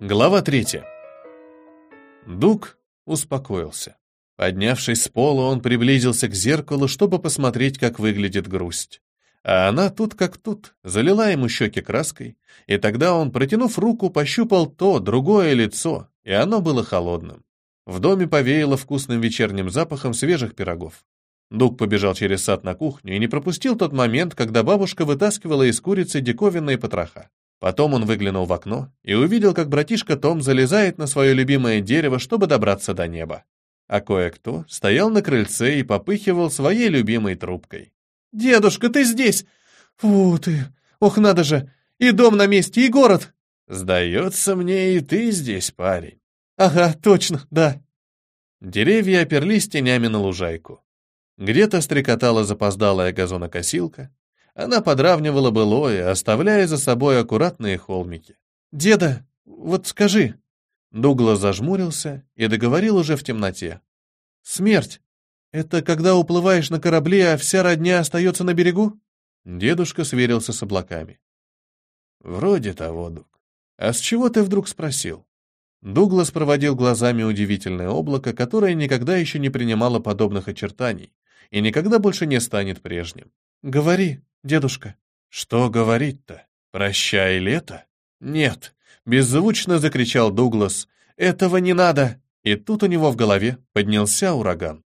Глава третья. Дуг успокоился. Поднявшись с пола, он приблизился к зеркалу, чтобы посмотреть, как выглядит грусть. А она тут как тут, залила ему щеки краской, и тогда он, протянув руку, пощупал то, другое лицо, и оно было холодным. В доме повеяло вкусным вечерним запахом свежих пирогов. Дуг побежал через сад на кухню и не пропустил тот момент, когда бабушка вытаскивала из курицы диковинные потроха. Потом он выглянул в окно и увидел, как братишка Том залезает на свое любимое дерево, чтобы добраться до неба. А кое-кто стоял на крыльце и попыхивал своей любимой трубкой. «Дедушка, ты здесь! Фу ты! Ох, надо же! И дом на месте, и город!» «Сдается мне, и ты здесь, парень». «Ага, точно, да». Деревья оперлись тенями на лужайку. Где-то стрекотала запоздалая газонокосилка. Она подравнивала былое, оставляя за собой аккуратные холмики. «Деда, вот скажи...» Дуглас зажмурился и договорил уже в темноте. «Смерть — это когда уплываешь на корабле, а вся родня остается на берегу?» Дедушка сверился с облаками. «Вроде того, Дуг. А с чего ты вдруг спросил?» Дуглас проводил глазами удивительное облако, которое никогда еще не принимало подобных очертаний и никогда больше не станет прежним. «Говори, дедушка». «Что говорить-то? Прощай, лето?» «Нет», — беззвучно закричал Дуглас. «Этого не надо!» И тут у него в голове поднялся ураган.